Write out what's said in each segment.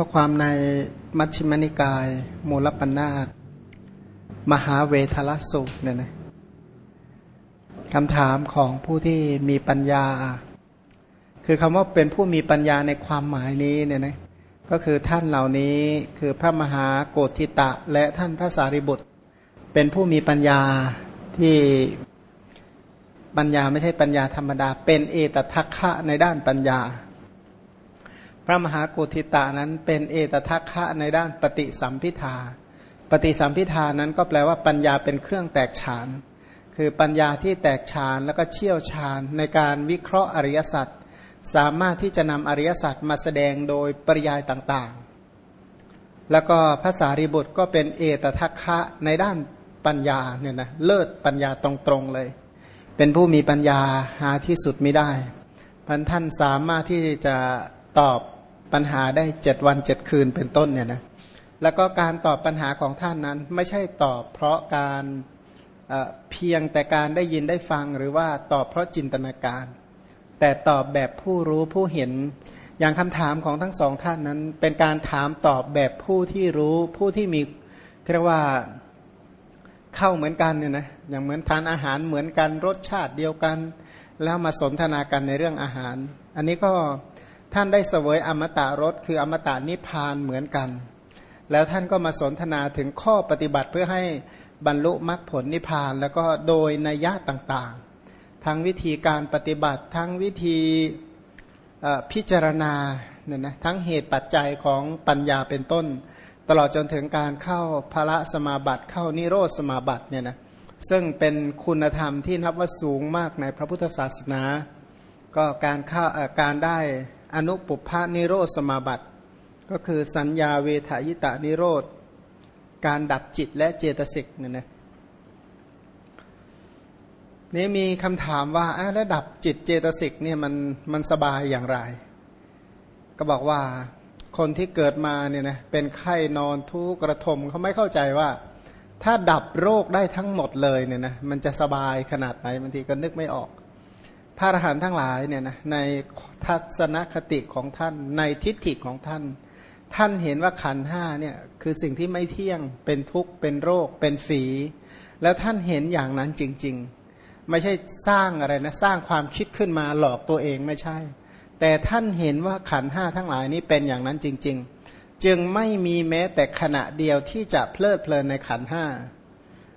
ข้อความในมัชฌิมนิกาย มูลปัญนาตมหาเวทลสูตรเนี่ยนะคำถามของผู้ที่มีปัญญา คือคำว่าเป็นผู้มีปัญญาในความหมายนี้เนี่ยนะก็คือท่านเหล่านี้คือพระมหาโกธิตะ และท่านพระสารีบุตร เป็นผู้มีปัญญาที่ปัญญาไม่ใช่ปัญญาธรรมดา เป็นเอตทัคคะในด้านปัญญา พระมหากุธิตานั้นเป็นเอตทัคคะในด้านปฏิสัมพิทา ปฏิสัมพิทานั้นก็แปลว่าปัญญาเป็นเครื่องแตกฉาน คือปัญญาที่แตกฉานแล้วก็เชี่ยวชาญในการวิเคราะห์อริยสัจสามารถที่จะนำอริยสัจมาแสดงโดยปริยายต่างๆ แล้วก็ภาษาริบุตรก็เป็นเอตทัคคะในด้านปัญญาเนี่ยนะเลิศปัญญาตรงๆเลย เป็นผู้มีปัญญาหาที่สุดไม่ได้พันท่านสามารถที่จะตอบ ปัญหาได้เจ็ดวันเจ็ดคืนเป็นต้นเนี่ยนะแล้วก็การตอบปัญหาของท่านนั้นไม่ใช่ตอบเพราะการเพียงแต่การได้ยินได้ฟังหรือว่าตอบเพราะจินตนาการ แต่ตอบแบบผู้รู้ผู้เห็นอย่างคำถามของทั้งสองท่านนั้น เป็นการถามตอบแบบผู้ที่รู้ผู้ที่มีเรียกว่าเข้าเหมือนกันเนี่ยนะอย่างเหมือนทานอาหารเหมือนกันรสชาติเดียวกัน แล้วมาสนทนากันในเรื่องอาหาร อันนี้ก็ ท่านได้เสวยอมตะรสคืออมตะนิพพานเหมือนกัน แล้วท่านก็มาสนทนาถึงข้อปฏิบัติเพื่อให้บรรลุมรรคผลนิพพาน แล้วก็โดยนัยยะต่างๆ ทั้งวิธีการปฏิบัติทั้งวิธีพิจารณาเนี่ยนะทั้งเหตุปัจจัยของปัญญาเป็นต้น ตลอดจนถึงการเข้าพระสมาบัติเข้านิโรธสมาบัติเนี่ยนะซึ่งเป็นคุณธรรมที่นับว่าสูงมากในพระพุทธศาสนา ก็การเข้าการได้ อนุปุพานิโรธสมาบัติ ก็คือสัญญาเวทายตานิโรธ การดับจิตและเจตสิกเนี่ยนะนี่มีคำถามว่าระดับจิตเจตสิกเนี่ยมันมันสบายอย่างไร ก็บอกว่าคนที่เกิดมาเนี่ยนะเป็นไข้นอนทุกระทมเขาไม่เข้าใจว่า ถ้าดับโรคได้ทั้งหมดเลยเนี่ยนะมันจะสบายขนาดไหนบางทีก็นึกไม่ออก พระอรหันต์ทั้งหลายเนี่ยนะในทัศนคติของท่านในทิฏฐิของท่าน ท่านเห็นว่าขันห้าเนี่ยคือสิ่งที่ไม่เที่ยงเป็นทุกข์เป็นโรค เป็นฝี แล้วท่านเห็นอย่างนั้นจริง ๆ ไม่ใช่สร้างอะไรนะสร้างความคิดขึ้นมาหลอกตัวเองไม่ใช่ แต่ท่านเห็นว่าขันห้าทั้งหลายนี้เป็นอย่างนั้นจริง ๆ จึงไม่มีแม้แต่ขณะเดียวที่จะเพลิดเพลินในขันห้า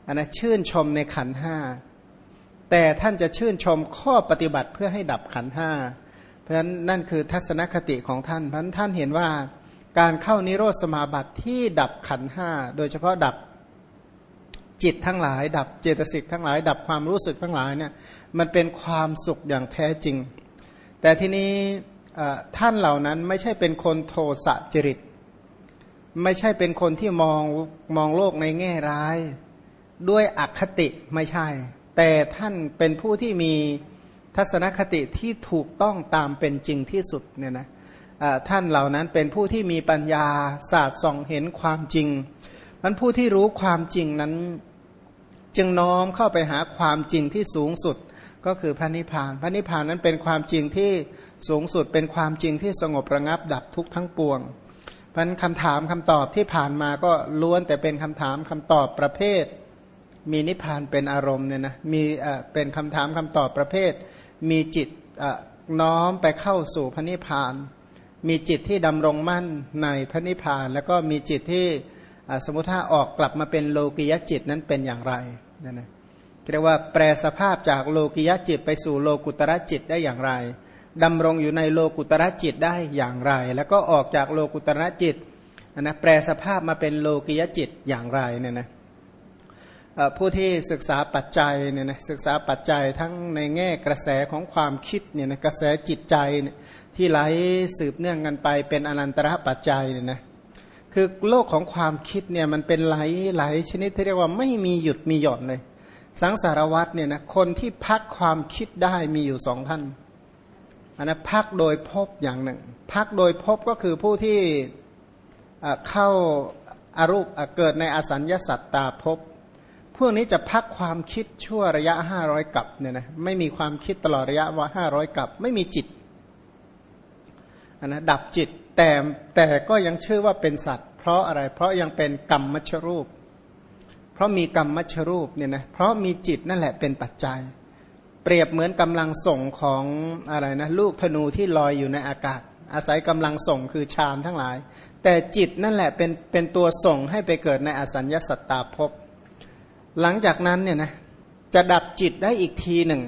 อันนะชื่นชมในขันห้า แต่ท่านจะชื่นชมข้อปฏิบัติเพื่อให้ดับขันห้า เพราะฉะนั้นนั่นคือทัศนคติของท่าน เพราะท่านเห็นว่าการเข้านิโรธสมาบัติที่ดับขันห้า โดยเฉพาะดับจิตทั้งหลาย ดับเจตสิกทั้งหลาย ดับความรู้สึกทั้งหลายเนี่ยมันเป็นความสุขอย่างแท้จริง แต่ทีนี้ท่านเหล่านั้นไม่ใช่เป็นคนโทสะจริต ไม่ใช่เป็นคนที่มองมองโลกในแง่ร้าย ด้วยอคติไม่ใช่ แต่ท่านเป็นผู้ที่มีทัศนคติที่ถูกต้องตามเป็นจริงที่สุดเนี่ยนะท่านเหล่านั้นเป็นผู้ที่มีปัญญาศาสตร์ส่องเห็นความจริงมันผู้ที่รู้ความจริงนั้น จึงน้อมเข้าไปหาความจริงที่สูงสุดก็คือพระนิพพาน พระนิพพานนั้นเป็นความจริงที่สูงสุดเป็นความจริงที่สงบระงับดับทุกทั้งปวงพันคำถามคำตอบที่ผ่านมาก็ล้วนแต่เป็นคำถามคำตอบประเภท มีนิพพานเป็นอารมณ์เนี่ยนะมีเป็นคำถามคำตอบประเภท มีจิตน้อมไปเข้าสู่พระนิพพาน มีจิตที่ดำรงมั่นในพระนิพพาน แล้วก็มีจิตที่สมมติถ้าออกกลับมาเป็นโลกิยจิตนั้นเป็นอย่างไรนั่นนะเรียกว่าแปลสภาพจากโลกิยจิตไปสู่โลกุตระจิตได้อย่างไรดำรงอยู่ในโลกุตระจิตได้อย่างไร แล้วก็ออกจากโลกุตระจิตนะแปลสภาพมาเป็นโลกิยจิตอย่างไรเนี่ยนะ ผู้ที่ศึกษาปัจจัยเนี่ยนะศึกษาปัจจัยทั้งในแง่กระแสของความคิดเนี่ยนะกระแสจิตใจที่ไหลสืบเนื่องกันไปเป็นอนันตระปัจจัยเนี่ยนะคือโลกของความคิดเนี่ยมันเป็นไหลไหลชนิดที่เรียกว่าไม่มีหยุดมีหย่อนเลย สังสารวัตเนี่ยนะคนที่พักความคิดได้มีอยู่สองท่านอันนะพักโดยพบอย่างหนึ่ง พักโดยพบก็คือผู้ที่เข้าอารูปเกิดในอสัญญาสัตตาพพ วกนี้จะพักความคิดชั่วระยะห้าร้อยกับเนี่ยนะไม่มีความคิดตลอดระยะว่าห้าร้อยกับ ไม่มีจิตนนะดับจิตแต่แต่ก็ยังชื่อว่าเป็นสัตว์ เพราะอะไรเพราะยังเป็นกรรมมัชรูป เพราะมีกรรมมัชรูปเนี่ยนะเพราะมีจิตนั่นแหละเป็นปัจจัย เปรียบเหมือนกำลังส่งของอะไรนะลูกธนูที่ลอยอยู่ในอากาศ อาศัยกำลังส่งคือฌานทั้งหลาย แต่จิตนั่นแหละเป็นเป็นตัวส่งให้ไปเกิดในอสัญญาสัตตาภพ หลังจากนั้นเนี่ยนะจะดับจิตได้อีกทีหนึ่ง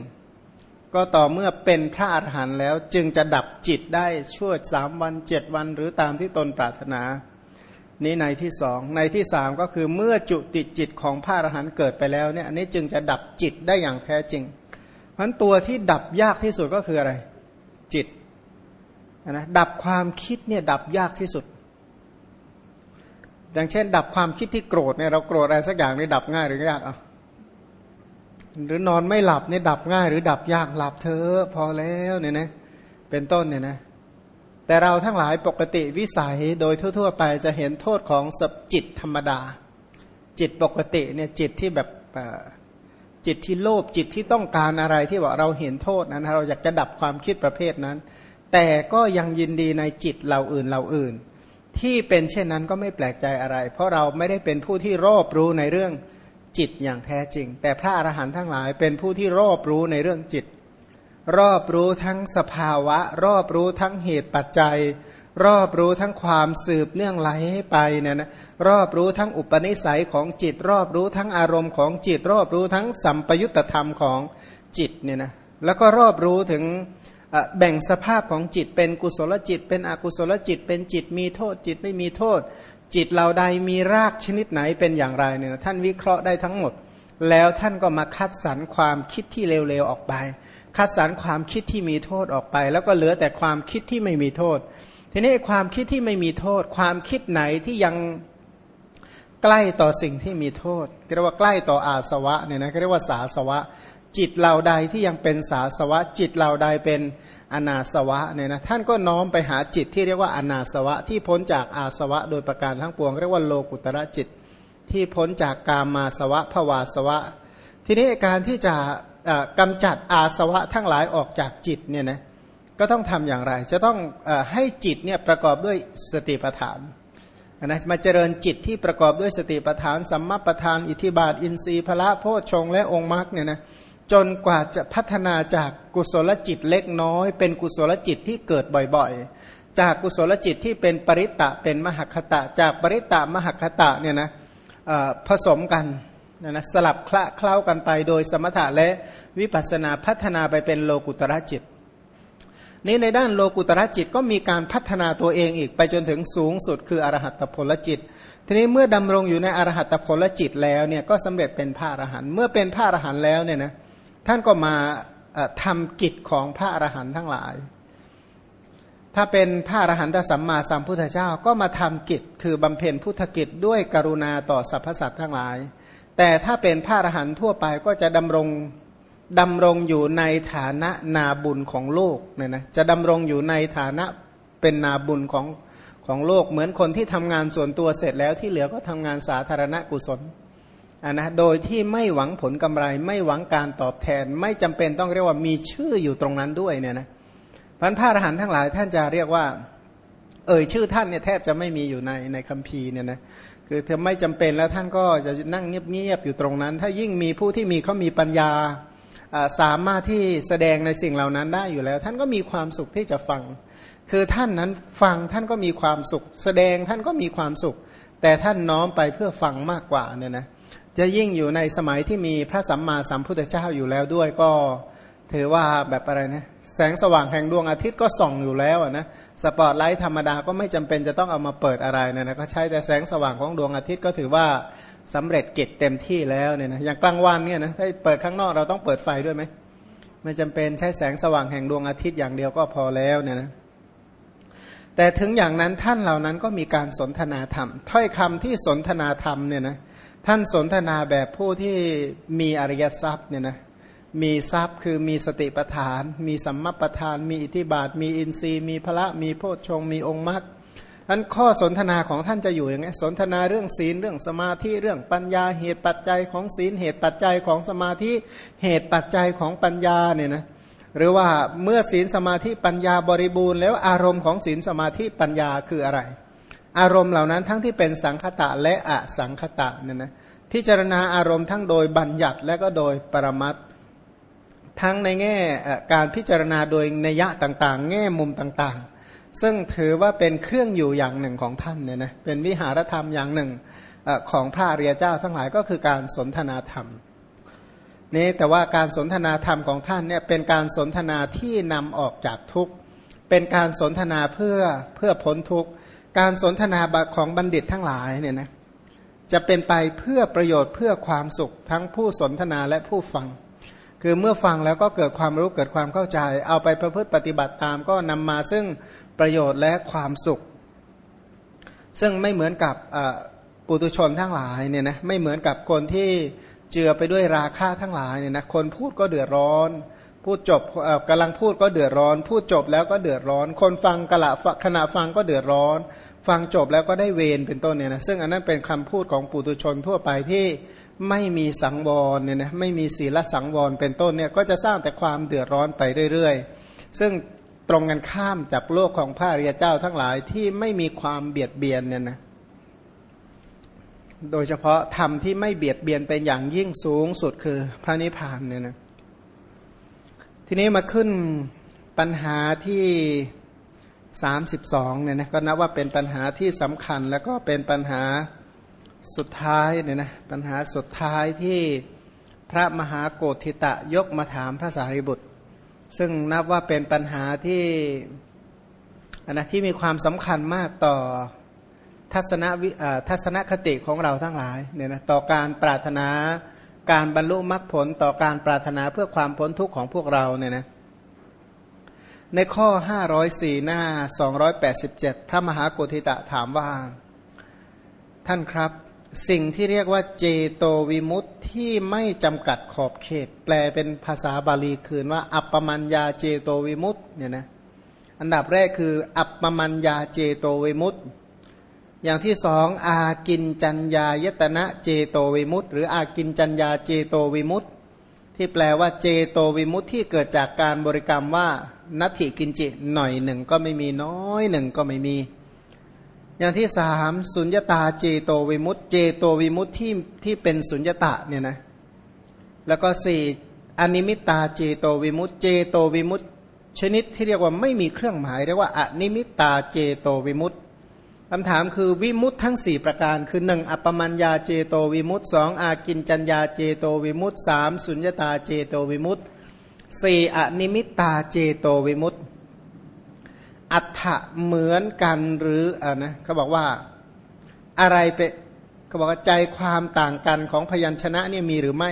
ก็ต่อเมื่อเป็นพระอรหันต์แล้วจึงจะดับจิตได้ชั่วสามวันเจ็ดวันหรือตามที่ตนปรารถนา นี้ในที่สองในที่สามก็คือเมื่อจุติจิตของพระอรหันต์เกิดไปแล้วเนี่ยอันนี้จึงจะดับจิตได้อย่างแท้จริงเพราะตัวที่ดับยากที่สุดก็คืออะไร จิตนะดับความคิดเนี่ยดับยากที่สุด อย่างเช่น ดับความคิดที่โกรธเนี่ยเราโกรธอะไรสักอย่างนี่ดับง่ายหรือยากอะหรือนอนไม่หลับนี่ดับง่าย หรือดับยากหลับเธอพอแล้วเนี่ยนะเป็นต้นเนี่ยนะแต่เราทั้งหลายปกติวิสัยโดยทั่ว ๆ ไปจะเห็นโทษของสจิตธรรมดา จิตปกติเนี่ยจิตที่แบบจิตที่โลภจิตที่ต้องการอะไรที่ว่าเราเห็นโทษนั้นเราอยากจะดับความคิดประเภทนั้น แต่ก็ยังยินดีในจิตเราอื่นเราอื่น ที่เป็นเช่นนั้นก็ไม่แปลกใจอะไร เพราะเราไม่ได้เป็นผู้ที่รอบรู้ในเรื่องจิตอย่างแท้จริง แต่พระอรหันต์ทั้งหลายเป็นผู้ที่รอบรู้ในเรื่องจิต รอบรู้ทั้งสภาวะ รอบรู้ทั้งเหตุปัจจัย รอบรู้ทั้งความสืบเนื่องไหลไปเนี่ยนะรอบรู้ทั้งอุปนิสัยของจิต รอบรู้ทั้งอารมณ์ของจิต รอบรู้ทั้งสัมปยุตธรรมของจิตเนี่ยนะแล้วก็รอบรู้ถึง แบ่งสภาพของจิตเป็นกุศลจิต เป็นอกุศลจิต เป็นจิตมีโทษ จิตไม่มีโทษ จิตเราใดมีรากชนิดไหนเป็นอย่างไรเนี่ยท่านวิเคราะห์ได้ทั้งหมด แล้วท่านก็มาคัดสรรความคิดที่เลวๆออกไป คัดสรรความคิดที่มีโทษออกไป แล้วก็เหลือแต่ความคิดที่ไม่มีโทษ ทีนี้ความคิดที่ไม่มีโทษ ความคิดไหนที่ยังใกล้ต่อสิ่งที่มีโทษเรียกว่าใกล้ต่ออาสวะเนี่ยนะเรียกว่าสาสวะ จิตเหล่าใดที่ยังเป็นสาสวะ จิตเหล่าใดเป็นอนาสวะเนี่ยนะท่านก็น้อมไปหาจิตที่เรียกว่าอนาสวะ ที่พ้นจากอาสวะ โดยประการทั้งปวง เรียกว่าโลกุตระจิต ที่พ้นจากกามาสวะภวาสวะ ทีนี้การที่จะกำจัดอาสวะทั้งหลายออกจากจิตเนี่ยนะก็ต้องทำอย่างไร จะต้องอให้จิตเนี่ยประกอบด้วยสติปัฏฐานนะมาเจริญจิตที่ประกอบด้วยสติปัฏฐานสัมมาปัฏฐาน อิทิบาท อินทรีย์พละโพชฌงและองค์มรรคเนี่ยนะ จนกว่าจะพัฒนาจากกุศลจิตเล็กน้อย เป็นกุศลจิตที่เกิดบ่อยๆ จากกุศลจิตที่เป็นปริตตะเป็นมหคตะ จากปริตตะมหคตะเนี่ยนะผสมกันนะนะสลับคละเคล้ากันไปโดยสมถะและวิปัสนาพัฒนาไปเป็นโลกุตระจิต นี้ในด้านโลกุตระจิตก็มีการพัฒนาตัวเองอีกไปจนถึงสูงสุดคืออรหัตผลจิต ทีนี้เมื่อดำรงอยู่ในอรหัตผลจิตแล้วเนี่ยก็สำเร็จเป็นพระอรหันต์เมื่อเป็นพระอรหันต์แล้วเนี่ยนะ ท่านก็มาทำกิจของพระอรหันต์ทั้งหลาย ถ้าเป็นพระอรหันตสัมมาสัมพุทธเจ้าก็มาทำกิจคือบำเพ็ญพุทธกิจด้วยกรุณาต่อสรรพสัตว์ทั้งหลาย แต่ถ้าเป็นพระอรหันต์ทั่วไปก็จะดำรงดำรงอยู่ในฐานะนาบุญของโลกเนี่ยนะจะดำรงอยู่ในฐานะเป็นนาบุญของของโลกเหมือนคนที่ทำงานส่วนตัวเสร็จแล้วที่เหลือก็ทำงานสาธารณกุศล อ่านะโดยที่ไม่หวังผลกำไร ไม่หวังการตอบแทน ไม่จำเป็นต้องเรียกว่ามีชื่ออยู่ตรงนั้นด้วยเนี่ยนะพันพระอรหันต์ทั้งหลายท่านจะเรียกว่า เอ่ยชื่อท่านเนี่ยแทบจะไม่มีอยู่ในในคัมภีร์เนี่ยนะคือเธอไม่จำเป็นแล้วท่านก็จะนั่งเงียบๆอยู่ตรงนั้น ถ้ายิ่งมีผู้ที่มีเขามีปัญญาสามารถที่แสดงในสิ่งเหล่านั้นได้อยู่แล้ว ท่านก็มีความสุขที่จะฟัง คือท่านนั้นฟังท่านก็มีความสุข แสดงท่านก็มีความสุข แต่ท่านน้อมไปเพื่อฟังมากกว่าเนี่ยนะ จะยิ่งอยู่ในสมัยที่มีพระสัมมาสัมพุทธเจ้าอยู่แล้วด้วยก็ถือว่าแบบอะไรนะแสงสว่างแห่งดวงอาทิตย์ก็ส่องอยู่แล้วนะสปอตไลท์ธรรมดาก็ไม่จำเป็นจะต้องเอามาเปิดอะไรนะนะก็ใช้แต่แสงสว่างของดวงอาทิตย์ก็ถือว่าสำเร็จกิจเต็มที่แล้วเนี่ยนะอย่างกลางวันเนี่ยนะถ้าเปิดข้างนอกเราต้องเปิดไฟด้วยไหมไม่จำเป็นใช้แสงสว่างแห่งดวงอาทิตย์อย่างเดียวก็พอแล้วเนี่ยนะแต่ถึงอย่างนั้นท่านเหล่านั้นก็มีการสนทนาธรรม ถ้อยคำที่สนทนาธรรมเนี่ยนะ ท่านสนทนาแบบผู้ที่มีอริยทรัพย์เนี่ยนะมีทรัพย์คือมีสติปัฏฐาน มีสัมมาปัฏฐาน มีอิทธิบาท มีอินทรีย์ มีพระมีโพชฌงมีองค์มรรคอันข้อสนทนาของท่านจะอยู่อย่างไงสนทนาเรื่องศีลเรื่องสมาธิเรื่องปัญญาเหตุปัจจัยของศีลเหตุปัจจัยของสมาธิเหตุปัจจัยของปัญญาเนี่ยนะหรือว่าเมื่อศีลสมาธิปัญญาบริบูรณ์แล้วอารมณ์ของศีลสมาธิปัญญาคืออะไร อารมณ์เหล่านั้นทั้งที่เป็นสังคตะและอสังคตะเนี่ยนะพิจารณาอารมณ์ทั้งโดยบัญญัติและก็โดยปรมัตทั้งในแง่การพิจารณาโดยนัยยะต่างๆ แง่มุมต่างๆ ซึ่งถือว่าเป็นเครื่องอยู่อย่างหนึ่งของท่านเนี่ยนะเป็นวิหารธรรมอย่างหนึ่งของพระเรียเจ้าทั้งหลายก็คือการสนทนาธรรมนี่แต่ว่าการสนทนาธรรมของท่านเนี่ยเป็นการสนทนาที่นำออกจากทุกข์เป็นการสนทนาเพื่อเพื่อพ้นทุกข์ การสนทนาของบัณฑิตทั้งหลายเนี่ยนะจะเป็นไปเพื่อประโยชน์เพื่อความสุขทั้งผู้สนทนาและผู้ฟัง คือเมื่อฟังแล้วก็เกิดความรู้เกิดความเข้าใจ เอาไปประพฤติปฏิบัติตามก็นำมาซึ่งประโยชน์และความสุข ซึ่งไม่เหมือนกับปุตุชนทั้งหลายเนี่ยนะไม่เหมือนกับคนที่เจือไปด้วยราคะทั้งหลายเนี่ยนะคนพูดก็เดือดร้อน พูดจบกำลังพูดก็เดือดร้อน พูดจบแล้วก็เดือดร้อน คนฟังกะละขณะฟังก็เดือดร้อน ฟังจบแล้วก็ได้เวรเป็นต้นเนี่ยนะซึ่งอันนั้นเป็นคำพูดของปุตุชนทั่วไปที่ไม่มีสังวรเนี่ยนะไม่มีศีลสังวรเป็นต้นเนี่ยก็จะสร้างแต่ความเดือดร้อนไปเรื่อย ๆ ซึ่งตรงกันข้ามจากโลกของพระริยเจ้าทั้งหลายที่ไม่มีความเบียดเบียนเนี่ยนะโดยเฉพาะธรรมที่ไม่เบียดเบียนเป็นอย่างยิ่งสูงสุดคือพระนิพพานเนี่ยนะ ทีนี้มาขึ้นปัญหาที่สามสิบสองเนี่ยนะก็นับว่าเป็นปัญหาที่สำคัญแล้วก็เป็นปัญหาสุดท้ายเนี่ยนะปัญหาสุดท้ายที่พระมหาโกธิตะยกมาถามพระสารีบุตร ซึ่งนับว่าเป็นปัญหาที่อนนะที่มีความสำคัญมากต่อทัศนวิทัศนคติของเราทั้งหลายเนี่ยนะต่อการปรารถนา การบรรลุมรรคผลต่อการปรารถนาเพื่อความพ้นทุกข์ของพวกเราเนี่ยนะในข้อ 504 หน้า 287 พระมหาโกธิตะถามว่า ท่านครับ สิ่งที่เรียกว่าเจโตวิมุตที่ไม่จำกัดขอบเขต แปลเป็นภาษาบาลีคืนว่า อัปปมัญญาเจโตวิมุตเนี่ยนะอันดับแรกคือ อัปปมัญญาเจโตวิมุต อย่างที่สองอากินจัญญายตนะเจโตวิมุตต์หรืออากินจัญญาเจโตวิมุตต์ที่แปลว่าเจโตวิมุตต์ที่เกิดจากการบริกรรมว่านัตถิกิญจิหน่อยหนึ่งก็ไม่มีน้อยหนึ่งก็ไม่มี อย่างที่สามสุญญตาเจโตวิมุตต์เจโตวิมุตต์ที่ที่เป็นสุญญตาเนี่ยนะแล้วก็สี่อนิมิตาเจโตวิมุตต์เจโตวิมุตต์ชนิดที่เรียกว่าไม่มีเครื่องหมายเรียกว่าอนิมิตาเจโตวิมุตต์ คำถามคือวิมุตทั้งสี่ประการ คือหนึ่งอัปปมัญญาเจโตวิมุตสองอากินจัญญาเจโตวิมุตสามสุญญตาเจโตวิมุตสี่อนิมิตตาเจโตวิมุตอัฏฐะเหมือนกันหรืออ่านะเขาบอกว่าอะไรเป็นเขาบอกว่าใจความต่างกันของพยัญชนะเนี่ยมีหรือไม่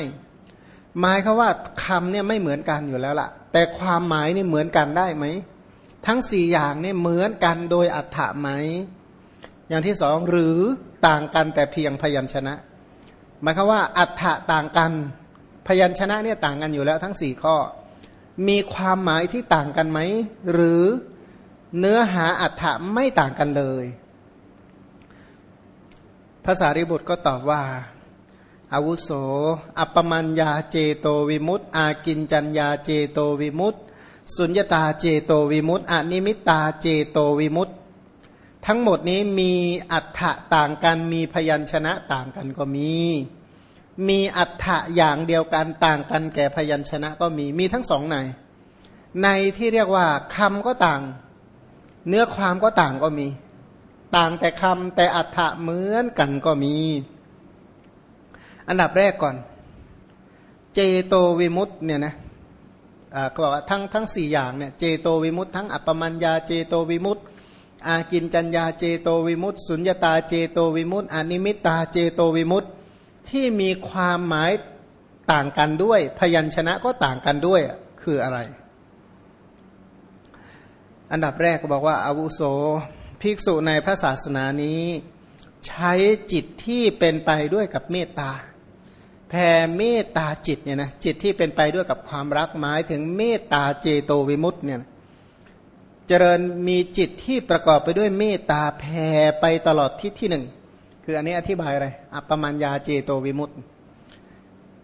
หมายเขาว่าคำเนี่ยไม่เหมือนกันอยู่แล้วล่ะ แต่ความหมายนี่เหมือนกันได้ไหม ทั้งสี่อย่างเนี่ยเหมือนกันโดยอัฏฐะไหม อย่างที่สองหรือต่างกันแต่เพียงพยัญชนะ หมายความว่า อัฏฐะต่างกันพยัญชนะเนี่ยต่างกันอยู่แล้วทั้งสี่ข้อ มีความหมายที่ต่างกันไหม หรือเนื้อหาอัฏฐะไม่ต่างกันเลยภาษาริบุตรก็ตอบว่าอาวุโส อัปปมัญญาเจโตวิมุตต์อากินจัญญาเจโตวิมุตต์สุญญตาเจโตวิมุตต์อนิมิตตาเจโตวิมุตต์ ทั้งหมดนี้มีอัฏฐะต่างกันมีพยัญชนะต่างกันก็มี มีอัฏฐะอย่างเดียวกันต่างกันแก่พยัญชนะก็มีมีทั้งสองในในที่เรียกว่าคำก็ต่าง เนื้อความก็ต่างก็มี ต่างแต่คำแต่อัฏฐะเหมือนกันก็มี อันดับแรกก่อน เจโตวิมุตต์เนี่ยนะก็บอกว่าทั้งทั้งสี่อย่างเนี่ยเจโตวิมุตต์ทั้งอัปปมัญญาเจโตวิมุตต์ อากินจัญญาเจโตวิมุตต์สุญญตาเจโตวิมุตต์อนิมิตตาเจโตวิมุตต์ที่มีความหมายต่างกันด้วย พยัญชนะก็ต่างกันด้วยคืออะไร อันดับแรกก็บอกว่าอาวุโสภิกษุในพระศาสนานี้ ใช้จิตที่เป็นไปด้วยกับเมตตาแผ่เมตตาจิตเนี่ยนะจิตที่เป็นไปด้วยกับความรักหมายถึงเมตตาเจโตวิมุตต์เนี่ย เจริญมีจิตที่ประกอบไปด้วยเมตตาแผ่ไปตลอดทิศที่หนึ่ง คืออันนี้อธิบายอะไร อัปปมัญญาเจโตวิมุตต์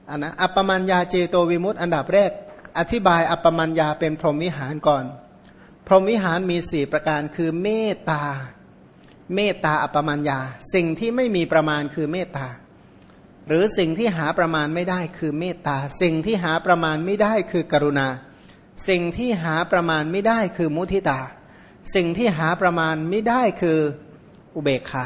อันนะอัปปมัญญาเจโตวิมุตต์อันดับแรก อธิบายอัปปมัญญาเป็นพรหมวิหารก่อน พรหมวิหารมีสี่ประการคือเมตตา เมตตาอัปปมัญญา สิ่งที่ไม่มีประมาณคือเมตตา หรือสิ่งที่หาประมาณไม่ได้คือเมตตา สิ่งที่หาประมาณไม่ได้คือกรุณา สิ่งที่หาประมาณไม่ได้คือมุทิตา สิ่งที่หาประมาณไม่ได้คืออุเบกขา